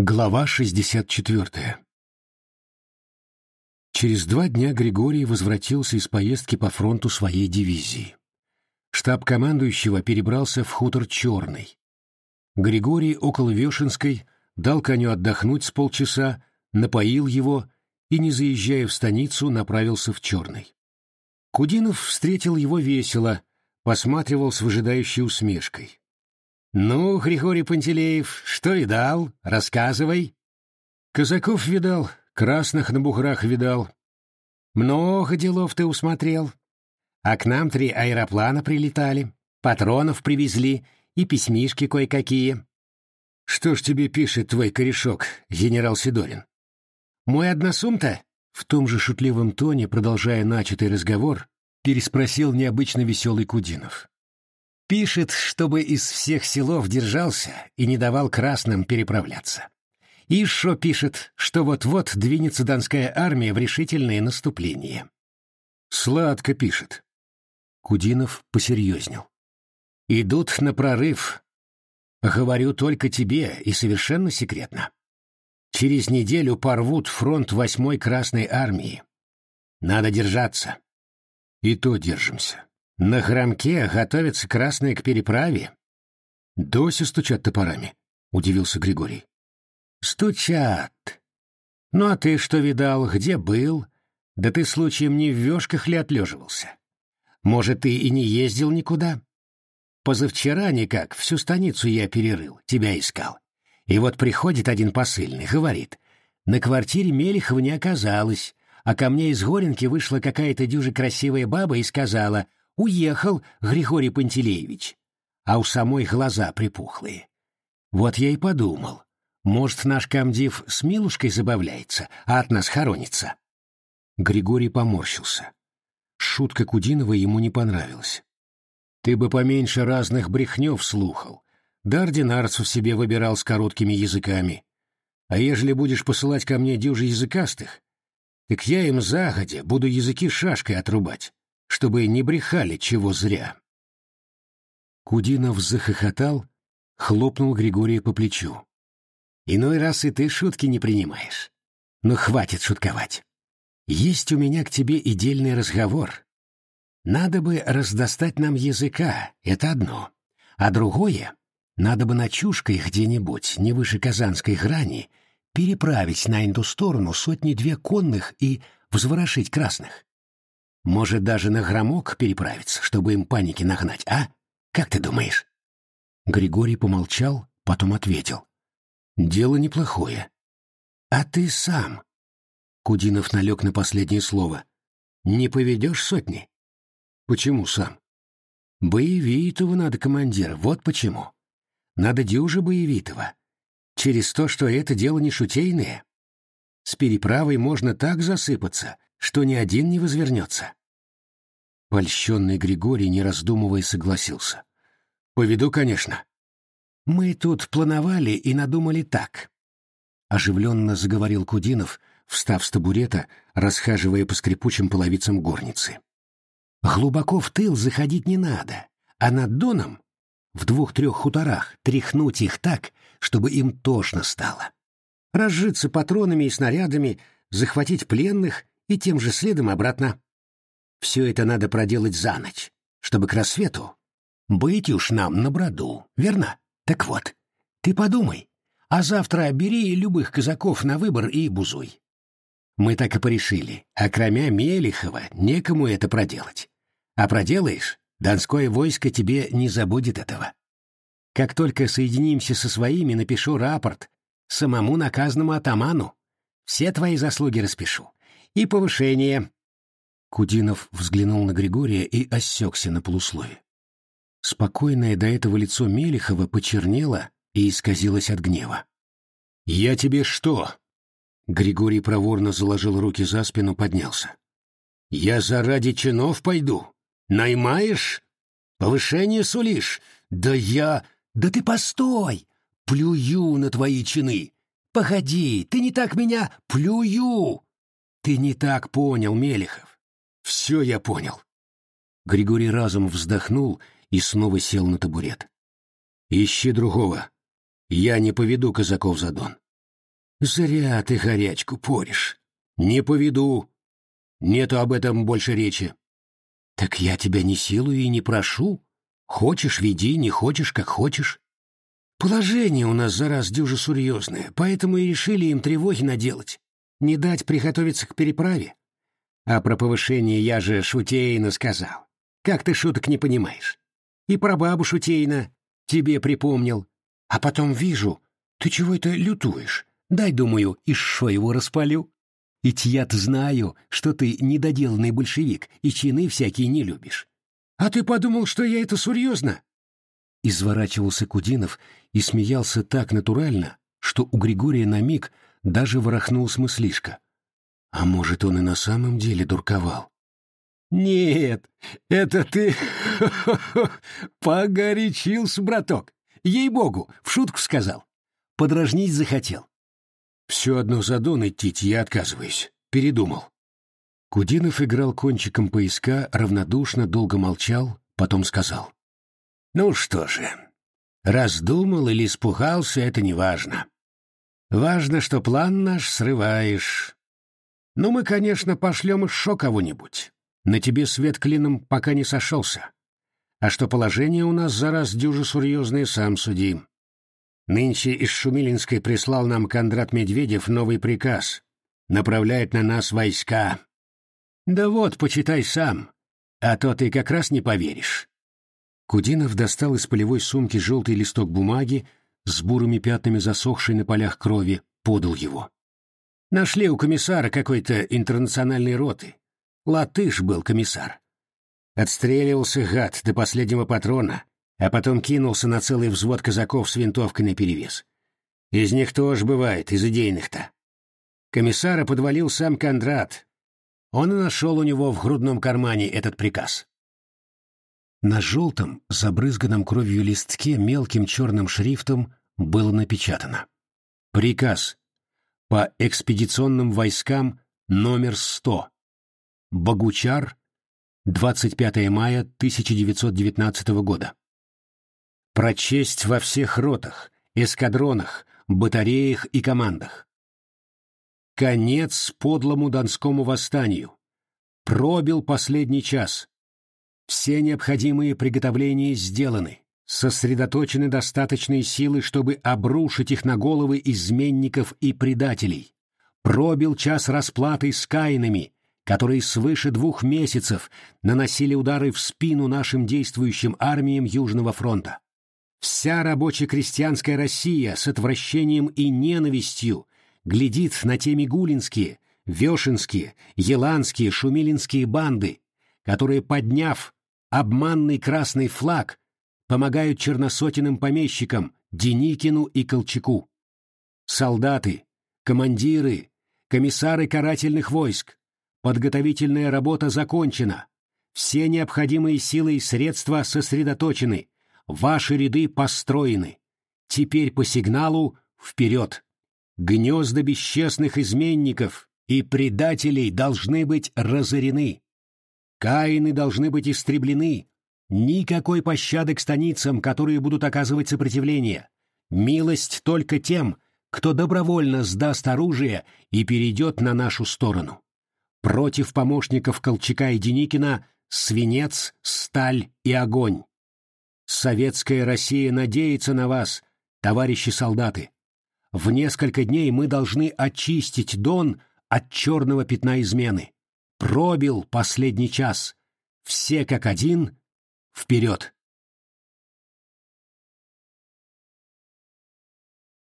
Глава 64 Через два дня Григорий возвратился из поездки по фронту своей дивизии. Штаб командующего перебрался в хутор Черный. Григорий около Вешенской дал коню отдохнуть с полчаса, напоил его и, не заезжая в станицу, направился в Черный. Кудинов встретил его весело, посматривал с выжидающей усмешкой. «Ну, Григорий Пантелеев, что видал? Рассказывай». «Казаков видал, красных на буграх видал. Много делов ты усмотрел. А к нам три аэроплана прилетали, патронов привезли и письмишки кое-какие». «Что ж тебе пишет твой корешок, генерал Сидорин?» «Мой односум-то?» В том же шутливом тоне, продолжая начатый разговор, переспросил необычно веселый Кудинов. Пишет, чтобы из всех селов держался и не давал красным переправляться. И шо пишет, что вот-вот двинется Донская армия в решительное наступление. Сладко пишет. Кудинов посерьезнел. Идут на прорыв. Говорю только тебе и совершенно секретно. Через неделю порвут фронт восьмой Красной армии. Надо держаться. И то держимся. На храмке готовятся красные к переправе. Доси стучат топорами, — удивился Григорий. Стучат. Ну а ты что видал, где был? Да ты случаем не в вешках ли отлеживался? Может, ты и не ездил никуда? Позавчера никак, всю станицу я перерыл, тебя искал. И вот приходит один посыльный, говорит, на квартире Мелехова не оказалось, а ко мне из Горенки вышла какая-то дюже красивая баба и сказала — Уехал Григорий Пантелеевич, а у самой глаза припухлые. Вот я и подумал, может, наш комдив с Милушкой забавляется, а от нас хоронится. Григорий поморщился. Шутка Кудинова ему не понравилась. Ты бы поменьше разных брехнев слухал, да ординарцев себе выбирал с короткими языками. А ежели будешь посылать ко мне дюжи языкастых, так я им загодя буду языки шашкой отрубать чтобы не брехали чего зря. Кудинов захохотал, хлопнул Григория по плечу. «Иной раз и ты шутки не принимаешь. Но хватит шутковать. Есть у меня к тебе и дельный разговор. Надо бы раздостать нам языка, это одно. А другое, надо бы ночушкой где-нибудь, не выше Казанской грани, переправить на эту сторону сотни-две конных и взворошить красных. Может, даже на громок переправиться, чтобы им паники нагнать, а? Как ты думаешь?» Григорий помолчал, потом ответил. «Дело неплохое. А ты сам?» Кудинов налег на последнее слово. «Не поведешь сотни?» «Почему сам?» «Боевитого надо, командир, вот почему. Надо дюже боевитого. Через то, что это дело не шутейное. С переправой можно так засыпаться, что ни один не возвернется. Польщенный Григорий, не раздумывая, согласился. «Поведу, конечно». «Мы тут плановали и надумали так», — оживленно заговорил Кудинов, встав с табурета, расхаживая по скрипучим половицам горницы. «Глубоко в тыл заходить не надо, а над Доном, в двух-трех хуторах, тряхнуть их так, чтобы им тошно стало. Разжиться патронами и снарядами, захватить пленных и тем же следом обратно. Все это надо проделать за ночь, чтобы к рассвету быть уж нам на броду, верно? Так вот, ты подумай, а завтра бери любых казаков на выбор и бузуй. Мы так и порешили, а кроме Мелихова некому это проделать. А проделаешь, Донское войско тебе не забудет этого. Как только соединимся со своими, напишу рапорт самому наказанному атаману. Все твои заслуги распишу. И повышение, Кудинов взглянул на Григория и осекся на полуслове. Спокойное до этого лицо Мелехова почернело и исказилось от гнева. «Я тебе что?» Григорий проворно заложил руки за спину, поднялся. «Я заради чинов пойду. Наймаешь? Повышение сулишь? Да я... Да ты постой! Плюю на твои чины! Погоди, ты не так меня... Плюю!» «Ты не так понял, Мелехов. Все я понял. Григорий разом вздохнул и снова сел на табурет. Ищи другого. Я не поведу казаков за Дон. Зря ты горячку поришь. Не поведу. Нету об этом больше речи. Так я тебя не силую и не прошу. Хочешь — веди, не хочешь — как хочешь. Положение у нас за раз дюже серьезное, поэтому и решили им тревоги наделать. Не дать приготовиться к переправе. А про повышение я же Шутейна сказал. Как ты шуток не понимаешь? И про бабу Шутейна тебе припомнил. А потом вижу, ты чего это лютуешь? Дай, думаю, и шо его распалю. Ведь я-то знаю, что ты недоделанный большевик и чины всякие не любишь. А ты подумал, что я это серьезно? Изворачивался Кудинов и смеялся так натурально, что у Григория на миг даже ворохнулась мыслишка. А может, он и на самом деле дурковал? «Нет, это ты погорячился, браток. Ей-богу, в шутку сказал. Подражнить захотел. Все одно за Дон идти я отказываюсь. Передумал. Кудинов играл кончиком поиска, равнодушно, долго молчал, потом сказал. «Ну что же, раздумал или испугался, это не важно. Что план наш срываешь. Ну, мы, конечно, пошлем еще кого-нибудь. На тебе свет клином пока не сошелся. А что положение у нас за раз дюже серьезное, сам суди. Нынче из Шумилинской прислал нам Кондрат Медведев новый приказ. Направляет на нас войска. Да вот, почитай сам. А то ты как раз не поверишь. Кудинов достал из полевой сумки желтый листок бумаги с бурыми пятнами засохшей на полях крови, подал его. Нашли у комиссара какой-то интернациональной роты. Латыш был комиссар. Отстреливался гад до последнего патрона, а потом кинулся на целый взвод казаков с винтовкой наперевес. Из них тоже бывает, из идейных-то. Комиссара подвалил сам Кондрат. Он и нашел у него в грудном кармане этот приказ. На желтом, забрызганном кровью листке мелким черным шрифтом было напечатано. Приказ по экспедиционным войскам номер 100. Богучар, 25 мая 1919 года прочесть во всех ротах, эскадронах, батареях и командах. Конец подлому донскому восстанию. Пробил последний час. Все необходимые приготовления сделаны. Сосредоточены достаточные силы, чтобы обрушить их на головы изменников и предателей. Пробил час расплаты с каинами, которые свыше двух месяцев наносили удары в спину нашим действующим армиям Южного фронта. Вся рабоче-крестьянская Россия с отвращением и ненавистью глядит на те мигулинские, вешенские, еланские, шумилинские банды, которые, подняв обманный красный флаг, помогают черносотенным помещикам Деникину и Колчаку. Солдаты, командиры, комиссары карательных войск, подготовительная работа закончена, все необходимые силы и средства сосредоточены, Ваши ряды построены. Теперь по сигналу вперед. Гнезда бесчестных изменников и предателей должны быть разорены. Каины должны быть истреблены. Никакой пощады к станицам, которые будут оказывать сопротивление. Милость только тем, кто добровольно сдаст оружие и перейдет на нашу сторону. Против помощников Колчака и Деникина свинец, сталь и огонь. Советская Россия надеется на вас, товарищи солдаты. В несколько дней мы должны очистить Дон от черного пятна измены. Пробил последний час. Все как один. Вперед!